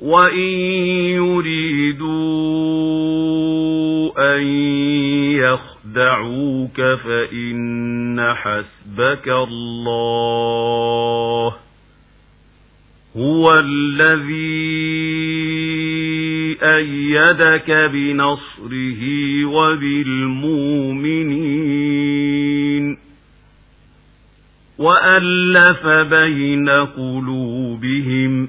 وإن يريدوا أن يخدعوك فإن حسبك الله هو الذي أيدك بنصره وبالمؤمنين وألف بين قلوبهم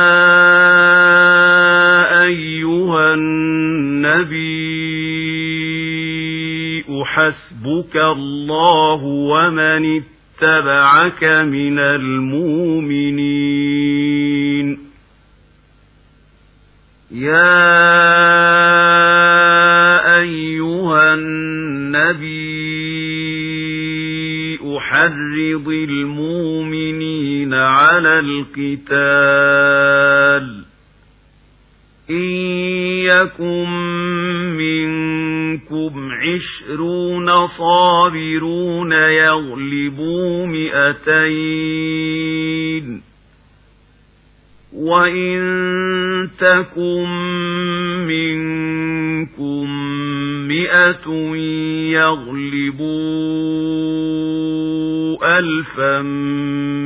النبي حسبك الله ومن اتبعك من المؤمنين. يا أيها النبي أحرض المؤمنين على القتال. إن يكن منكم عشرون صابرون يغلبوا مئتين وإن تكن منكم مئة يغلبوا ألفا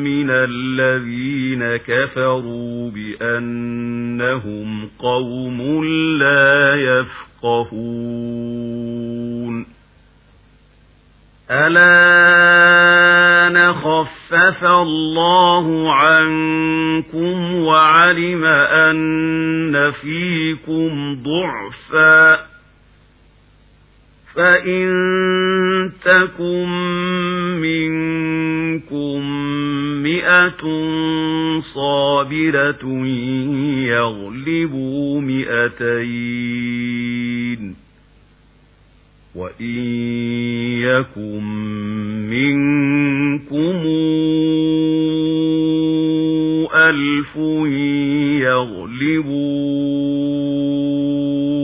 من الذين كفروا بأنهم قوم لا يفقهون ألا خفف الله عنكم وعلم أن فيكم ضعفا فإن تكن منكم مئة صابرة يغلبوا مئتين وإن يكن منكم ألف يغلبوا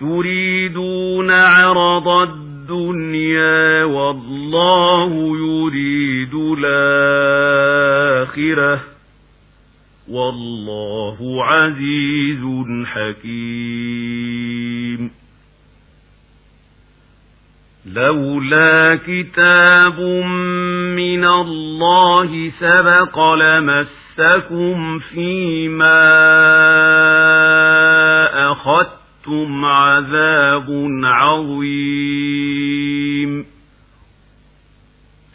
تريدون عرض الدنيا والله يريد الآخرة. والله عزيز حكيم. لولا كتاب من الله سبق لمسكم فيما أخذتم عذاب عظيم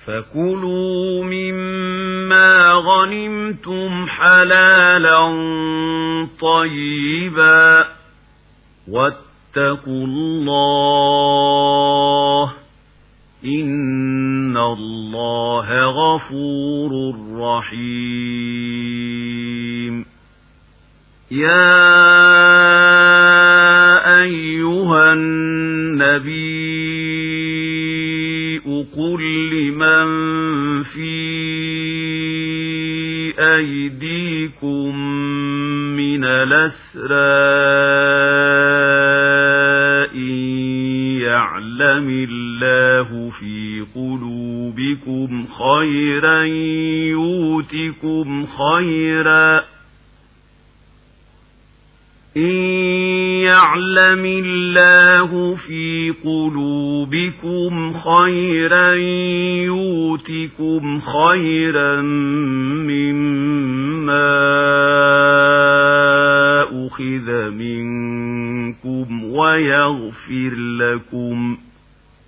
فكلوا مما غنمتم حلالا طيبا واتقوا الله إن الله غفور رحيم يا أيها النبي قل لمن في أيديكم من الأسراء يعلم الله في قلوبكم خيرا يوتكم خيرا. إن يعلم الله في قلوبكم خيرا يوتكم خيرا مما أخذ منكم ويغفر لكم